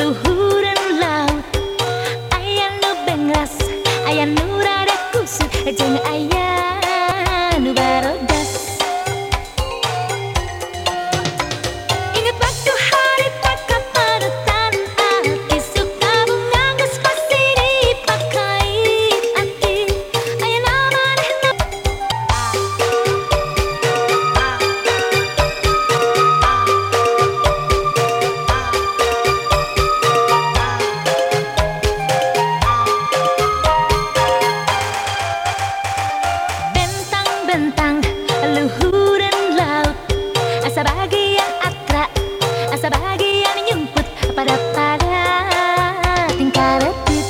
luhuran laut Ayah nu bengras Ayah nu Asa bagian atra Asa bagian nyumput pada pada tingkah retit.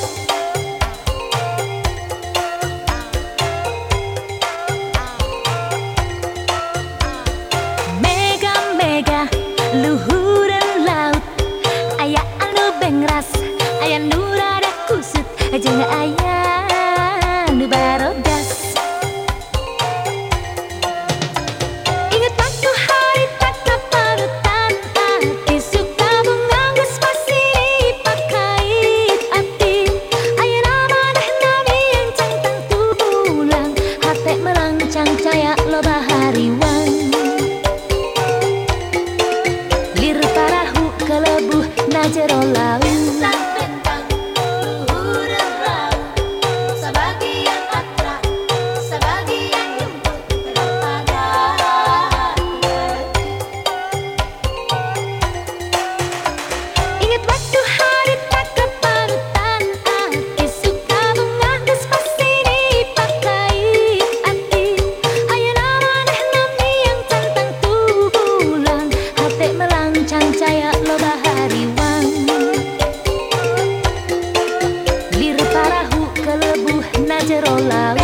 Mega-mega luhuran laut Ayah anu bengras Ayah nu rada kusut Jeung ayah hicieron la little love.